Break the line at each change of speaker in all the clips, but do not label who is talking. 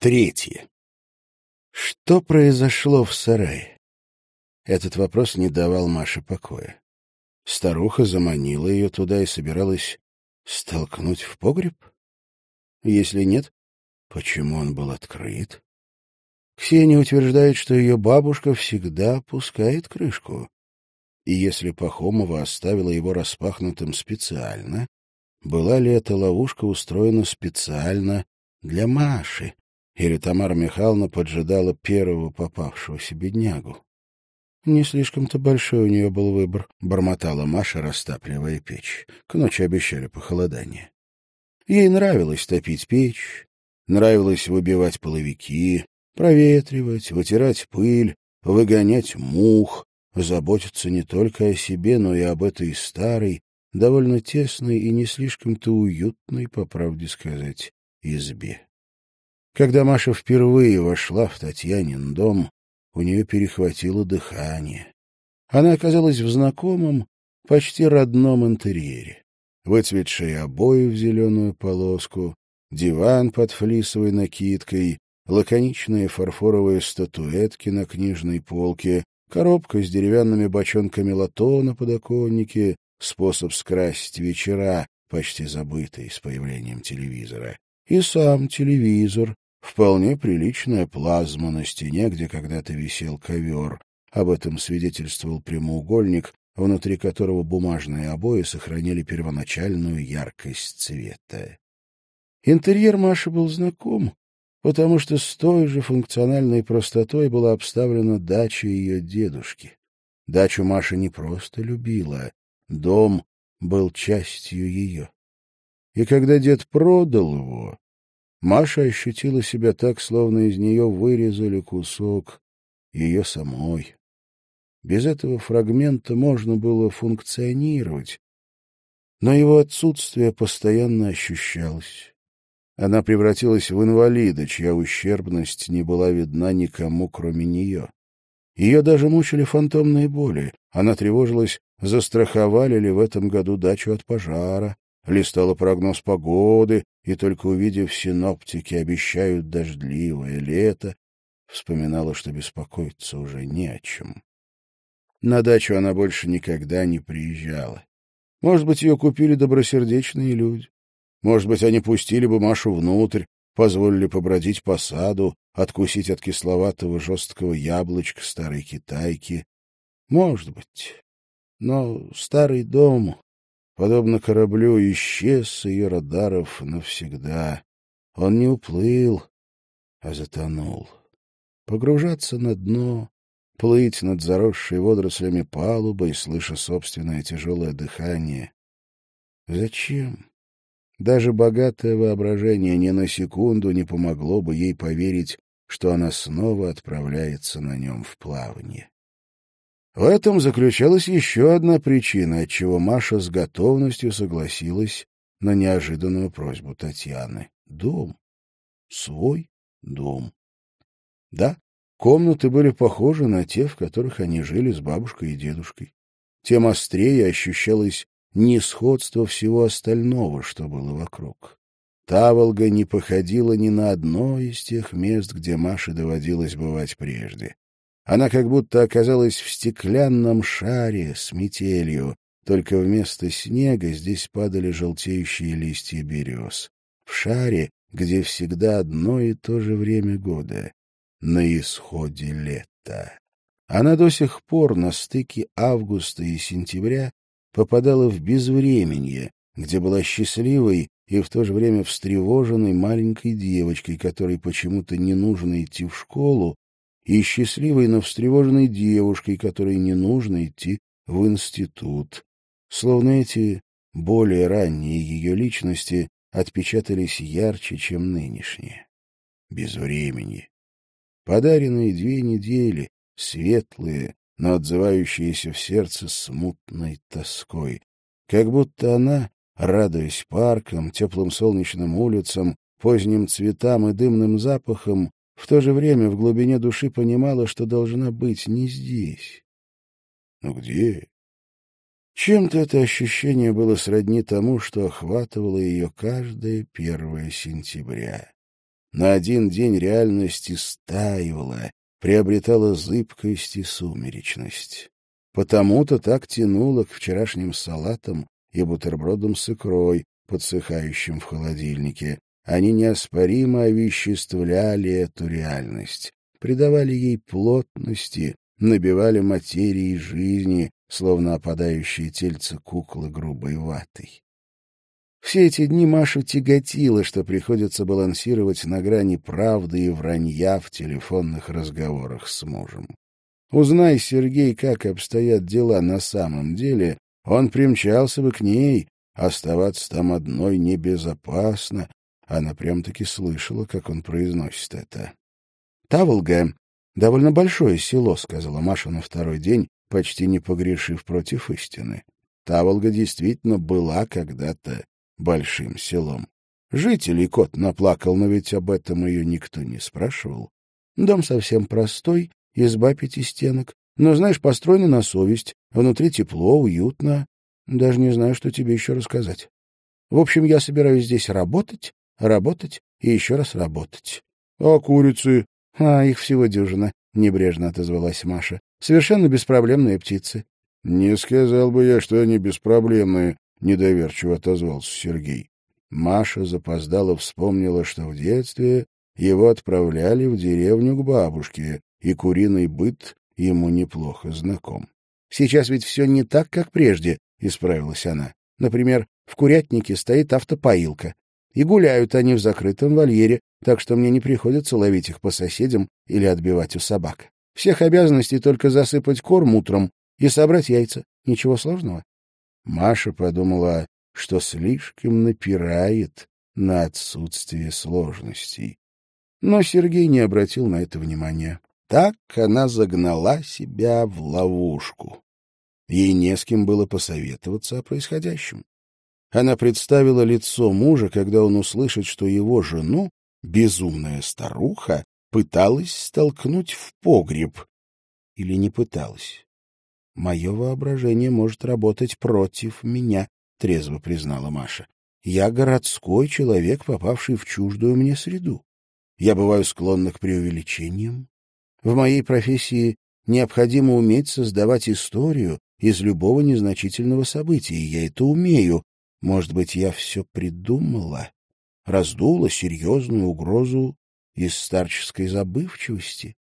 Третье. Что произошло в сарае? Этот вопрос не давал Маше покоя. Старуха заманила ее туда и собиралась столкнуть в погреб? Если нет, почему он был открыт? Ксения утверждает, что ее бабушка всегда опускает крышку. И если Пахомова оставила его распахнутым специально, была ли эта ловушка устроена специально для Маши? Или Тамара Михайловна поджидала первого попавшегося беднягу? Не слишком-то большой у нее был выбор, — бормотала Маша, растапливая печь. К ночи обещали похолодание. Ей нравилось топить печь, нравилось выбивать половики, проветривать, вытирать пыль, выгонять мух, заботиться не только о себе, но и об этой старой, довольно тесной и не слишком-то уютной, по правде сказать, избе. Когда Маша впервые вошла в Татьянин дом, у нее перехватило дыхание. Она оказалась в знакомом, почти родном интерьере. Выцветшие обои в зеленую полоску, диван под флисовой накидкой, лаконичные фарфоровые статуэтки на книжной полке, коробка с деревянными бочонками лото на подоконнике, способ скрасить вечера, почти забытый с появлением телевизора, и сам телевизор, Вполне приличная плазма на стене, где когда-то висел ковер. Об этом свидетельствовал прямоугольник, внутри которого бумажные обои сохранили первоначальную яркость цвета. Интерьер Маши был знаком, потому что с той же функциональной простотой была обставлена дача ее дедушки. Дачу Маша не просто любила, дом был частью ее. И когда дед продал его, Маша ощутила себя так, словно из нее вырезали кусок ее самой. Без этого фрагмента можно было функционировать, но его отсутствие постоянно ощущалось. Она превратилась в инвалида, чья ущербность не была видна никому, кроме нее. Ее даже мучили фантомные боли. Она тревожилась, застраховали ли в этом году дачу от пожара, листала прогноз погоды, и только увидев синоптики обещают дождливое лето, вспоминала, что беспокоиться уже не о чем. На дачу она больше никогда не приезжала. Может быть, ее купили добросердечные люди. Может быть, они пустили бы Машу внутрь, позволили побродить по саду, откусить от кисловатого жесткого яблочка старой китайки. Может быть. Но старый дом подобно кораблю, исчез с ее радаров навсегда. Он не уплыл, а затонул. Погружаться на дно, плыть над заросшей водорослями палубой, слыша собственное тяжелое дыхание. Зачем? Даже богатое воображение ни на секунду не помогло бы ей поверить, что она снова отправляется на нем в плавание. В этом заключалась еще одна причина, отчего Маша с готовностью согласилась на неожиданную просьбу Татьяны. Дом. Свой дом. Да, комнаты были похожи на те, в которых они жили с бабушкой и дедушкой. Тем острее ощущалось несходство всего остального, что было вокруг. Таволга не походила ни на одно из тех мест, где Маше доводилось бывать прежде. Она как будто оказалась в стеклянном шаре с метелью, только вместо снега здесь падали желтеющие листья берез. В шаре, где всегда одно и то же время года, на исходе лета. Она до сих пор на стыке августа и сентября попадала в безвременье, где была счастливой и в то же время встревоженной маленькой девочкой, которой почему-то не нужно идти в школу, и счастливой, но встревоженной девушкой, которой не нужно идти в институт. Словно эти более ранние ее личности отпечатались ярче, чем нынешние. Без времени. Подаренные две недели, светлые, но отзывающиеся в сердце смутной тоской. Как будто она, радуясь паркам, теплым солнечным улицам, поздним цветам и дымным запахам, в то же время в глубине души понимала, что должна быть не здесь. Но где? Чем-то это ощущение было сродни тому, что охватывало ее каждое первое сентября. На один день реальность истаивала, приобретала зыбкость и сумеречность. Потому-то так тянуло к вчерашним салатам и бутербродам с икрой, подсыхающим в холодильнике. Они неоспоримо овеществляли эту реальность, придавали ей плотности, набивали материи жизни, словно опадающие тельца куклы грубой ватой. Все эти дни Машу тяготило, что приходится балансировать на грани правды и вранья в телефонных разговорах с мужем. Узнай, Сергей, как обстоят дела на самом деле, он примчался бы к ней, оставаться там одной небезопасно. Она прям-таки слышала, как он произносит это. «Таволга — довольно большое село», — сказала Маша на второй день, почти не погрешив против истины. Таволга действительно была когда-то большим селом. Жителей кот наплакал, но ведь об этом ее никто не спрашивал. Дом совсем простой, изба пяти стенок, но, знаешь, построена на совесть, внутри тепло, уютно. Даже не знаю, что тебе еще рассказать. В общем, я собираюсь здесь работать, работать и еще раз работать. — А курицы? — А, их всего дюжина, — небрежно отозвалась Маша. — Совершенно беспроблемные птицы. — Не сказал бы я, что они беспроблемные, — недоверчиво отозвался Сергей. Маша запоздала вспомнила, что в детстве его отправляли в деревню к бабушке, и куриный быт ему неплохо знаком. «Сейчас ведь все не так, как прежде», — исправилась она. «Например, в курятнике стоит автопоилка, и гуляют они в закрытом вольере, так что мне не приходится ловить их по соседям или отбивать у собак. Всех обязанностей только засыпать корм утром и собрать яйца. Ничего сложного. Маша подумала, что слишком напирает на отсутствие сложностей. Но Сергей не обратил на это внимания. Так она загнала себя в ловушку. Ей не с кем было посоветоваться о происходящем. Она представила лицо мужа, когда он услышит, что его жену, безумная старуха, пыталась столкнуть в погреб. Или не пыталась. Мое воображение может работать против меня, — трезво признала Маша. Я городской человек, попавший в чуждую мне среду. Я бываю склонна к преувеличениям. В моей профессии необходимо уметь создавать историю из любого незначительного события, и я это умею. Может быть, я все придумала, раздула серьезную угрозу из старческой забывчивости.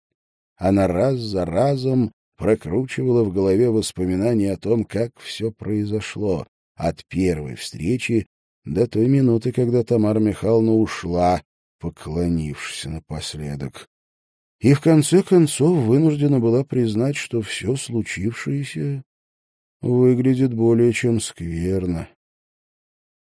Она раз за разом прокручивала в голове воспоминания о том, как все произошло, от первой встречи до той минуты, когда Тамара Михайловна ушла, поклонившись напоследок. И в конце концов вынуждена была признать, что все случившееся выглядит более чем скверно.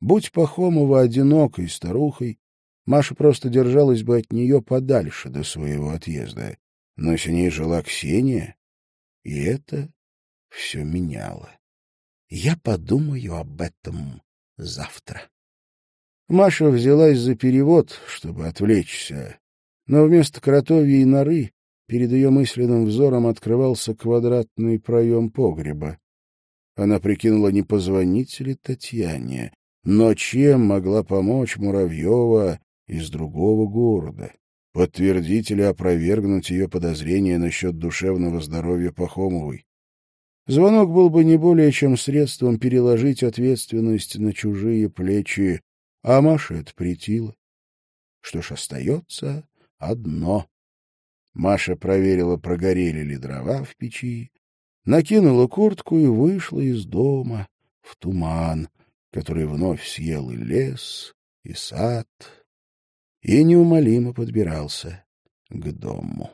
Будь Пахомова одинокой старухой, Маша просто держалась бы от нее подальше до своего отъезда. Но с ней жила Ксения, и это все меняло. Я подумаю об этом завтра. Маша взялась за перевод, чтобы отвлечься, но вместо кротовьей норы перед ее мысленным взором открывался квадратный проем погреба. Она прикинула, не позвонить ли Татьяне, но чем могла помочь Муравьева из другого города? подтвердить или опровергнуть ее подозрения насчет душевного здоровья Пахомовой. Звонок был бы не более чем средством переложить ответственность на чужие плечи, а Маша это. Что ж, остается одно. Маша проверила, прогорели ли дрова в печи, накинула куртку и вышла из дома в туман, который вновь съел и лес, и сад, и неумолимо подбирался к дому.